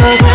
I'll